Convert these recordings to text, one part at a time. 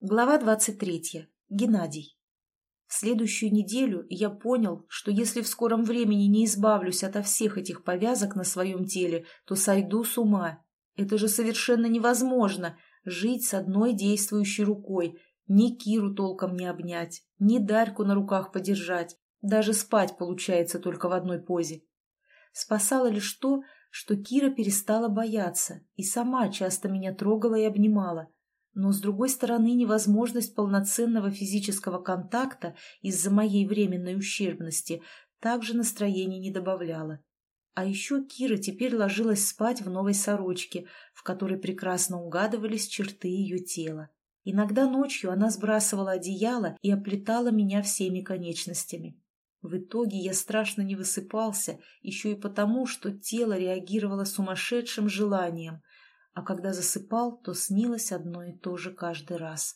Глава 23. Геннадий. В следующую неделю я понял, что если в скором времени не избавлюсь ото всех этих повязок на своем теле, то сойду с ума. Это же совершенно невозможно – жить с одной действующей рукой, ни Киру толком не обнять, ни Дарьку на руках подержать, даже спать получается только в одной позе. Спасало лишь то, что Кира перестала бояться и сама часто меня трогала и обнимала – но, с другой стороны, невозможность полноценного физического контакта из-за моей временной ущербности также настроения не добавляла. А еще Кира теперь ложилась спать в новой сорочке, в которой прекрасно угадывались черты ее тела. Иногда ночью она сбрасывала одеяло и оплетала меня всеми конечностями. В итоге я страшно не высыпался, еще и потому, что тело реагировало сумасшедшим желанием, а когда засыпал, то снилось одно и то же каждый раз.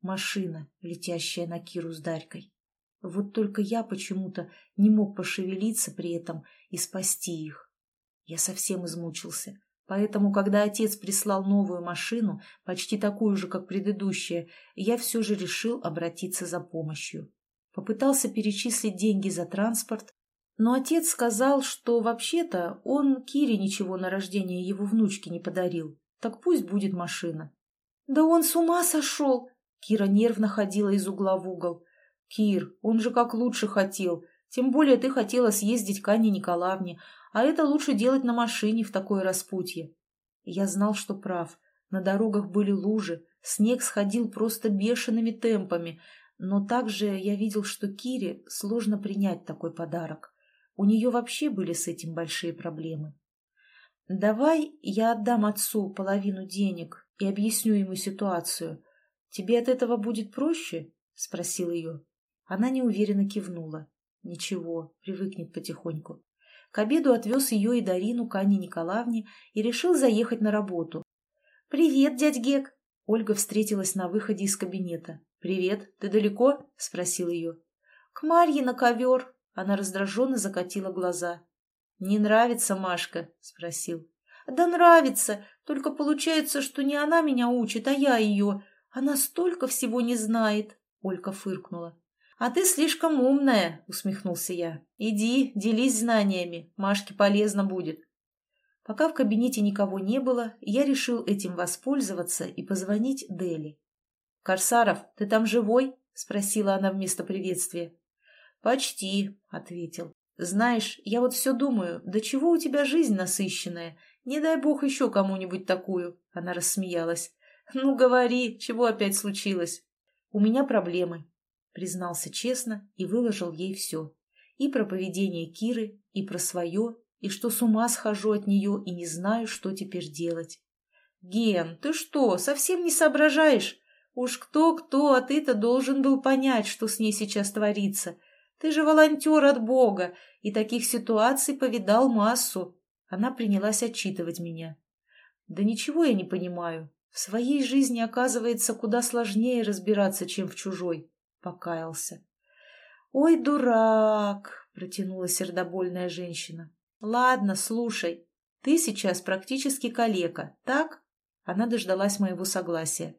Машина, летящая на Киру с Дарькой. Вот только я почему-то не мог пошевелиться при этом и спасти их. Я совсем измучился. Поэтому, когда отец прислал новую машину, почти такую же, как предыдущая, я все же решил обратиться за помощью. Попытался перечислить деньги за транспорт, но отец сказал, что вообще-то он Кире ничего на рождение его внучки не подарил, так пусть будет машина. Да он с ума сошел! Кира нервно ходила из угла в угол. Кир, он же как лучше хотел. Тем более ты хотела съездить к Анне Николаевне, а это лучше делать на машине в такое распутье. Я знал, что прав. На дорогах были лужи, снег сходил просто бешеными темпами, но также я видел, что Кире сложно принять такой подарок. У нее вообще были с этим большие проблемы. «Давай я отдам отцу половину денег и объясню ему ситуацию. Тебе от этого будет проще?» — спросил ее. Она неуверенно кивнула. «Ничего, привыкнет потихоньку». К обеду отвез ее и Дарину к Анне Николаевне и решил заехать на работу. «Привет, дядь Гек!» Ольга встретилась на выходе из кабинета. «Привет, ты далеко?» — спросил ее. «К Марье на ковер!» Она раздраженно закатила глаза. «Не нравится Машка?» — спросил. «Да нравится, только получается, что не она меня учит, а я ее. Она столько всего не знает!» — Олька фыркнула. «А ты слишком умная!» — усмехнулся я. «Иди, делись знаниями, Машке полезно будет». Пока в кабинете никого не было, я решил этим воспользоваться и позвонить Дели. «Корсаров, ты там живой?» — спросила она вместо приветствия. «Почти», — ответил. Знаешь, я вот все думаю, до чего у тебя жизнь насыщенная? Не дай бог еще кому-нибудь такую. Она рассмеялась. Ну, говори, чего опять случилось? У меня проблемы, признался честно и выложил ей все. И про поведение Киры, и про свое, и что с ума схожу от нее и не знаю, что теперь делать. Ген, ты что, совсем не соображаешь? Уж кто-кто, а ты-то должен был понять, что с ней сейчас творится. Ты же волонтер от Бога, и таких ситуаций повидал массу. Она принялась отчитывать меня. Да ничего я не понимаю. В своей жизни, оказывается, куда сложнее разбираться, чем в чужой. Покаялся. «Ой, дурак!» — протянула сердобольная женщина. «Ладно, слушай. Ты сейчас практически калека, так?» Она дождалась моего согласия.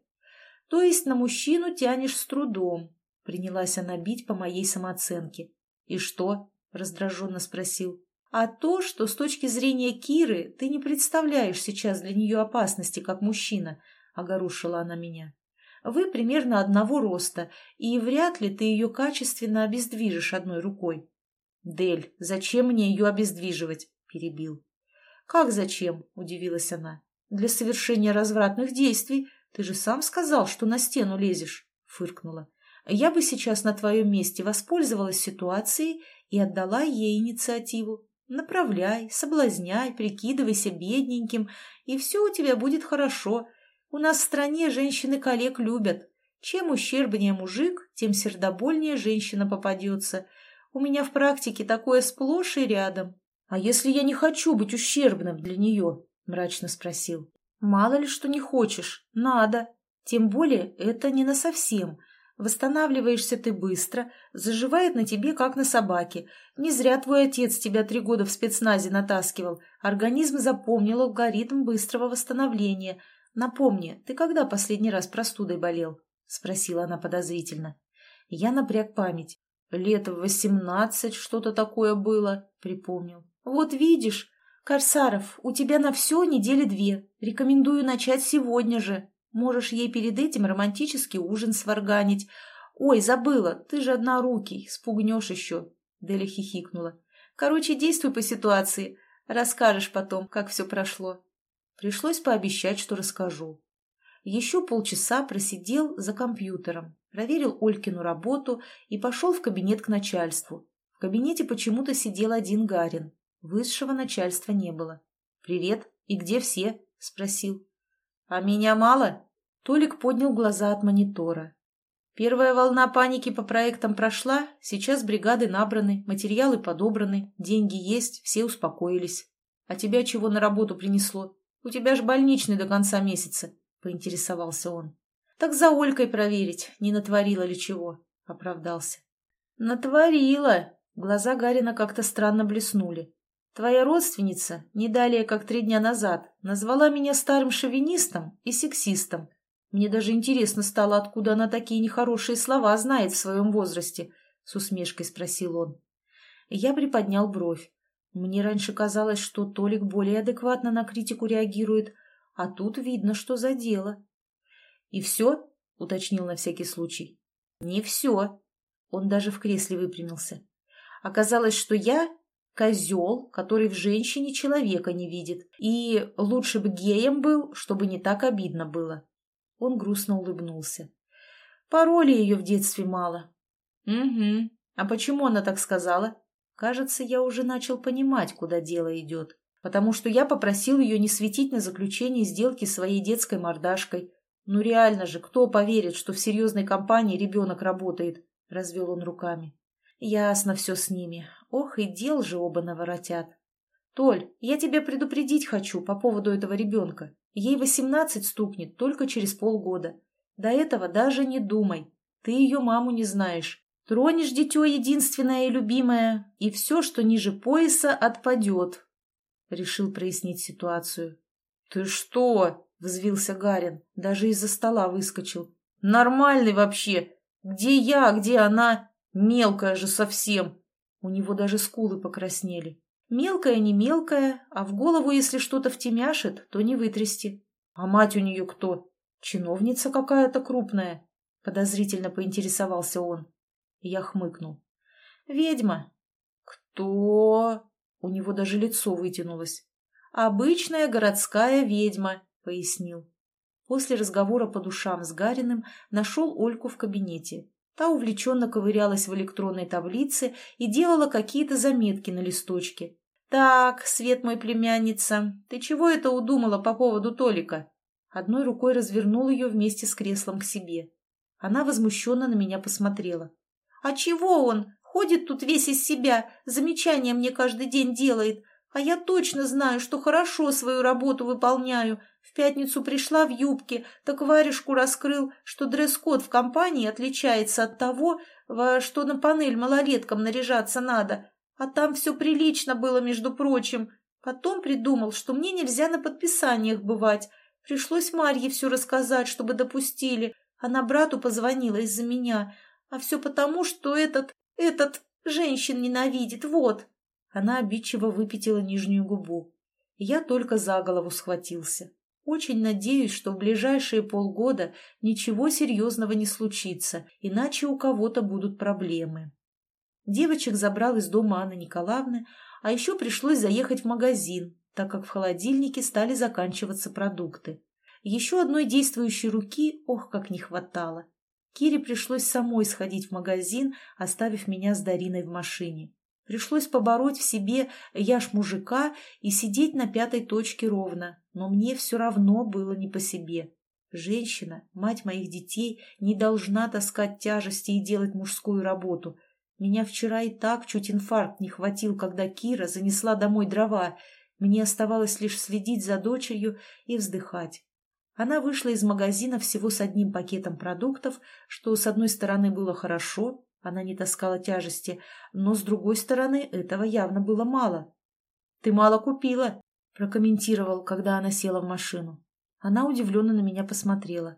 «То есть на мужчину тянешь с трудом, Принялась она бить по моей самооценке. «И что?» — раздраженно спросил. «А то, что с точки зрения Киры ты не представляешь сейчас для нее опасности, как мужчина», — огорушила она меня. «Вы примерно одного роста, и вряд ли ты ее качественно обездвижишь одной рукой». «Дель, зачем мне ее обездвиживать?» — перебил. «Как зачем?» — удивилась она. «Для совершения развратных действий. Ты же сам сказал, что на стену лезешь», — фыркнула. Я бы сейчас на твоем месте воспользовалась ситуацией и отдала ей инициативу. Направляй, соблазняй, прикидывайся бедненьким, и все у тебя будет хорошо. У нас в стране женщины коллег любят. Чем ущербнее мужик, тем сердобольнее женщина попадется. У меня в практике такое сплошь и рядом. — А если я не хочу быть ущербным для нее? — мрачно спросил. — Мало ли что не хочешь. Надо. Тем более это не насовсем. Восстанавливаешься ты быстро, заживает на тебе, как на собаке. Не зря твой отец тебя три года в спецназе натаскивал. Организм запомнил алгоритм быстрого восстановления. Напомни, ты когда последний раз простудой болел? — спросила она подозрительно. Я напряг память. Лет восемнадцать что-то такое было, припомнил. Вот видишь, Корсаров, у тебя на все недели две. Рекомендую начать сегодня же. Можешь ей перед этим романтический ужин сварганить. Ой, забыла, ты же однорукий, спугнешь еще. Деля хихикнула. Короче, действуй по ситуации. Расскажешь потом, как все прошло. Пришлось пообещать, что расскажу. Еще полчаса просидел за компьютером, проверил Олькину работу и пошел в кабинет к начальству. В кабинете почему-то сидел один Гарин. Высшего начальства не было. «Привет, и где все?» – спросил. «А меня мало?» Толик поднял глаза от монитора. Первая волна паники по проектам прошла, сейчас бригады набраны, материалы подобраны, деньги есть, все успокоились. А тебя чего на работу принесло? У тебя ж больничный до конца месяца, — поинтересовался он. Так за Олькой проверить, не натворила ли чего, — оправдался. Натворила. Глаза Гарина как-то странно блеснули. Твоя родственница, не далее как три дня назад, назвала меня старым шовинистом и сексистом, мне даже интересно стало, откуда она такие нехорошие слова знает в своем возрасте, — с усмешкой спросил он. Я приподнял бровь. Мне раньше казалось, что Толик более адекватно на критику реагирует, а тут видно, что за дело. «И все?» — уточнил на всякий случай. «Не все». Он даже в кресле выпрямился. Оказалось, что я козел, который в женщине человека не видит, и лучше бы геем был, чтобы не так обидно было. Он грустно улыбнулся. Пароли ее в детстве мало. Угу. А почему она так сказала? Кажется, я уже начал понимать, куда дело идет. Потому что я попросил ее не светить на заключении сделки своей детской мордашкой. Ну реально же, кто поверит, что в серьезной компании ребенок работает? Развел он руками. Ясно все с ними. Ох, и дел же оба наворотят. Толь, я тебя предупредить хочу по поводу этого ребенка. Ей восемнадцать стукнет только через полгода. До этого даже не думай. Ты ее маму не знаешь. Тронешь дитё единственное и любимое, и все, что ниже пояса, отпадет. Решил прояснить ситуацию. — Ты что? — взвился Гарин, даже из-за стола выскочил. — Нормальный вообще. Где я, где она? Мелкая же совсем. У него даже скулы покраснели. Мелкая не мелкая, а в голову, если что-то втемяшит, то не вытрясти. А мать у нее кто? Чиновница какая-то крупная. Подозрительно поинтересовался он. Я хмыкнул. Ведьма. Кто? У него даже лицо вытянулось. Обычная городская ведьма, пояснил. После разговора по душам с Гариным нашел Ольку в кабинете. Та увлеченно ковырялась в электронной таблице и делала какие-то заметки на листочке. «Так, Свет мой племянница, ты чего это удумала по поводу Толика?» Одной рукой развернул ее вместе с креслом к себе. Она возмущенно на меня посмотрела. «А чего он? Ходит тут весь из себя, замечания мне каждый день делает. А я точно знаю, что хорошо свою работу выполняю. В пятницу пришла в юбке, так варежку раскрыл, что дресс-код в компании отличается от того, во что на панель малолеткам наряжаться надо. А там все прилично было, между прочим. Потом придумал, что мне нельзя на подписаниях бывать. Пришлось Марье все рассказать, чтобы допустили. Она брату позвонила из-за меня. А все потому, что этот, этот женщин ненавидит, вот. Она обидчиво выпятила нижнюю губу. Я только за голову схватился. Очень надеюсь, что в ближайшие полгода ничего серьезного не случится, иначе у кого-то будут проблемы. Девочек забрал из дома Анны Николаевны, а еще пришлось заехать в магазин, так как в холодильнике стали заканчиваться продукты. Еще одной действующей руки, ох, как не хватало. Кире пришлось самой сходить в магазин, оставив меня с Дариной в машине. Пришлось побороть в себе «я ж мужика» и сидеть на пятой точке ровно, но мне все равно было не по себе. Женщина, мать моих детей, не должна таскать тяжести и делать мужскую работу. Меня вчера и так чуть инфаркт не хватил, когда Кира занесла домой дрова. Мне оставалось лишь следить за дочерью и вздыхать. Она вышла из магазина всего с одним пакетом продуктов, что, с одной стороны, было хорошо, она не таскала тяжести, но, с другой стороны, этого явно было мало. «Ты мало купила», — прокомментировал, когда она села в машину. Она удивленно на меня посмотрела.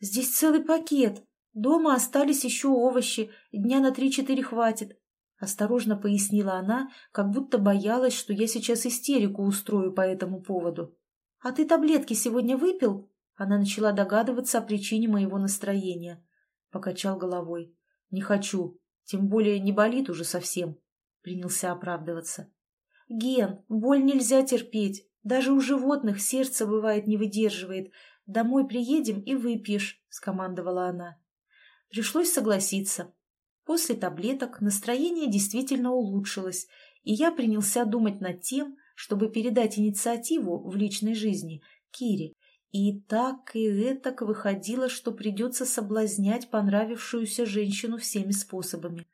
«Здесь целый пакет. Дома остались еще овощи, дня на три-четыре хватит. Осторожно пояснила она, как будто боялась, что я сейчас истерику устрою по этому поводу. «А ты таблетки сегодня выпил?» Она начала догадываться о причине моего настроения. Покачал головой. «Не хочу. Тем более не болит уже совсем». Принялся оправдываться. «Ген, боль нельзя терпеть. Даже у животных сердце, бывает, не выдерживает. Домой приедем и выпьешь», — скомандовала она. Пришлось согласиться. После таблеток настроение действительно улучшилось, и я принялся думать над тем, чтобы передать инициативу в личной жизни Кире. И так и этак выходило, что придется соблазнять понравившуюся женщину всеми способами.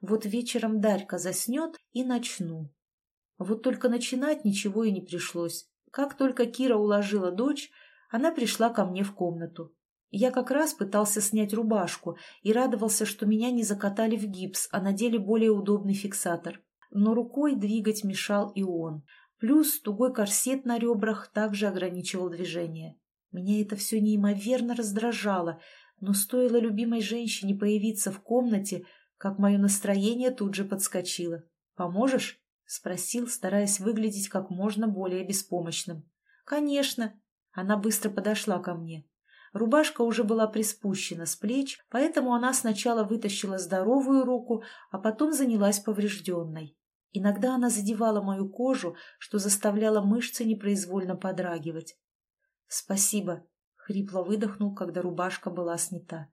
Вот вечером Дарька заснет и начну. Вот только начинать ничего и не пришлось. Как только Кира уложила дочь, она пришла ко мне в комнату. Я как раз пытался снять рубашку и радовался, что меня не закатали в гипс, а надели более удобный фиксатор. Но рукой двигать мешал и он. Плюс тугой корсет на ребрах также ограничивал движение. Меня это все неимоверно раздражало, но стоило любимой женщине появиться в комнате, как мое настроение тут же подскочило. «Поможешь?» — спросил, стараясь выглядеть как можно более беспомощным. «Конечно!» Она быстро подошла ко мне. Рубашка уже была приспущена с плеч, поэтому она сначала вытащила здоровую руку, а потом занялась поврежденной. Иногда она задевала мою кожу, что заставляло мышцы непроизвольно подрагивать. «Спасибо», — хрипло выдохнул, когда рубашка была снята.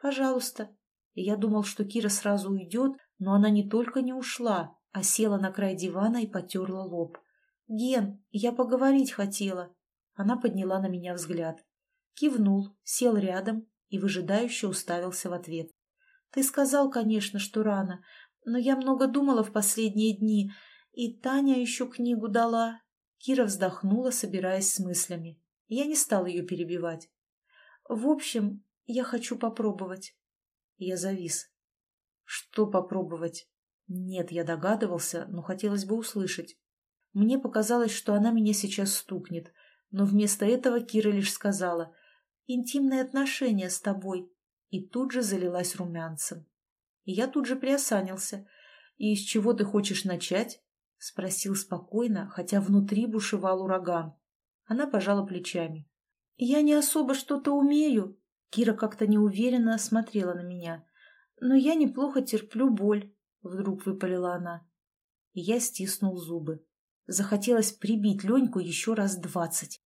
«Пожалуйста». Я думал, что Кира сразу уйдет, но она не только не ушла, а села на край дивана и потерла лоб. «Ген, я поговорить хотела». Она подняла на меня взгляд кивнул, сел рядом и выжидающе уставился в ответ. «Ты сказал, конечно, что рано, но я много думала в последние дни, и Таня еще книгу дала». Кира вздохнула, собираясь с мыслями. Я не стал ее перебивать. «В общем, я хочу попробовать». Я завис. «Что попробовать?» Нет, я догадывался, но хотелось бы услышать. Мне показалось, что она меня сейчас стукнет, но вместо этого Кира лишь сказала интимные отношения с тобой, и тут же залилась румянцем. И я тут же приосанился. «И с чего ты хочешь начать?» — спросил спокойно, хотя внутри бушевал ураган. Она пожала плечами. «Я не особо что-то умею», — Кира как-то неуверенно смотрела на меня. «Но я неплохо терплю боль», — вдруг выпалила она. Я стиснул зубы. Захотелось прибить Леньку еще раз двадцать.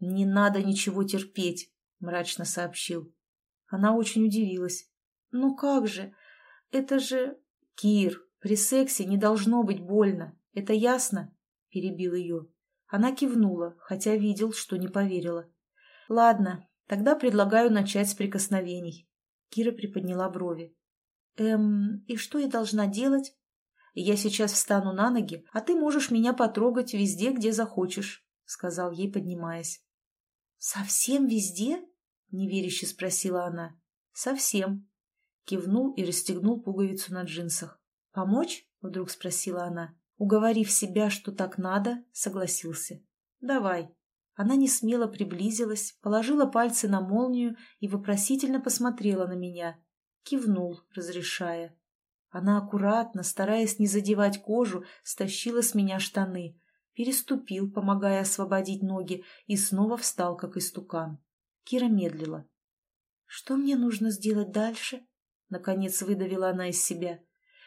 «Не надо ничего терпеть», — мрачно сообщил. Она очень удивилась. «Ну как же? Это же...» «Кир, при сексе не должно быть больно. Это ясно?» — перебил ее. Она кивнула, хотя видел, что не поверила. «Ладно, тогда предлагаю начать с прикосновений». Кира приподняла брови. «Эм, и что я должна делать?» «Я сейчас встану на ноги, а ты можешь меня потрогать везде, где захочешь», — сказал ей, поднимаясь. «Совсем везде?» — неверяще спросила она. «Совсем». Кивнул и расстегнул пуговицу на джинсах. «Помочь?» — вдруг спросила она. Уговорив себя, что так надо, согласился. «Давай». Она не смело приблизилась, положила пальцы на молнию и вопросительно посмотрела на меня. Кивнул, разрешая. Она аккуратно, стараясь не задевать кожу, стащила с меня штаны переступил, помогая освободить ноги, и снова встал, как истукан. Кира медлила. «Что мне нужно сделать дальше?» Наконец выдавила она из себя.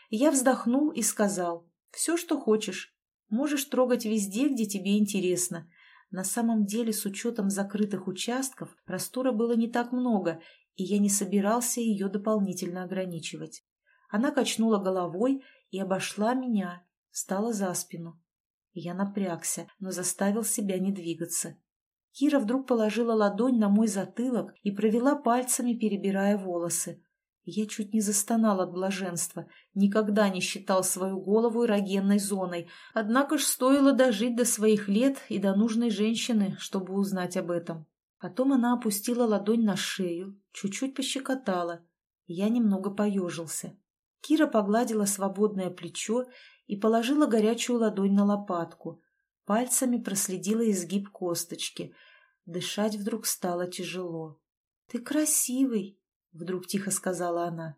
Я вздохнул и сказал, «Все, что хочешь. Можешь трогать везде, где тебе интересно. На самом деле, с учетом закрытых участков, простора было не так много, и я не собирался ее дополнительно ограничивать. Она качнула головой и обошла меня, стала за спину. Я напрягся, но заставил себя не двигаться. Кира вдруг положила ладонь на мой затылок и провела пальцами, перебирая волосы. Я чуть не застонал от блаженства, никогда не считал свою голову эрогенной зоной, однако ж стоило дожить до своих лет и до нужной женщины, чтобы узнать об этом. Потом она опустила ладонь на шею, чуть-чуть пощекотала. Я немного поежился. Кира погладила свободное плечо и положила горячую ладонь на лопатку. Пальцами проследила изгиб косточки. Дышать вдруг стало тяжело. «Ты красивый!» — вдруг тихо сказала она.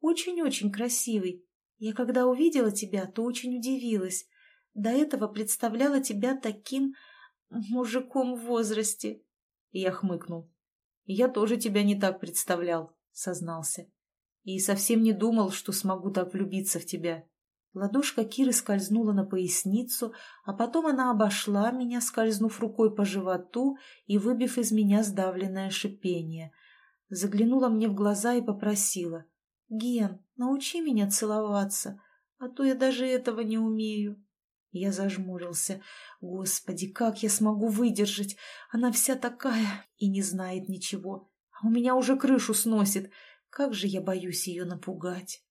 «Очень-очень красивый. Я когда увидела тебя, то очень удивилась. До этого представляла тебя таким мужиком в возрасте». Я хмыкнул. «Я тоже тебя не так представлял», — сознался. «И совсем не думал, что смогу так влюбиться в тебя». Ладошка Киры скользнула на поясницу, а потом она обошла меня, скользнув рукой по животу и выбив из меня сдавленное шипение. Заглянула мне в глаза и попросила. «Ген, научи меня целоваться, а то я даже этого не умею». Я зажмурился. Господи, как я смогу выдержать? Она вся такая и не знает ничего. А у меня уже крышу сносит. Как же я боюсь ее напугать.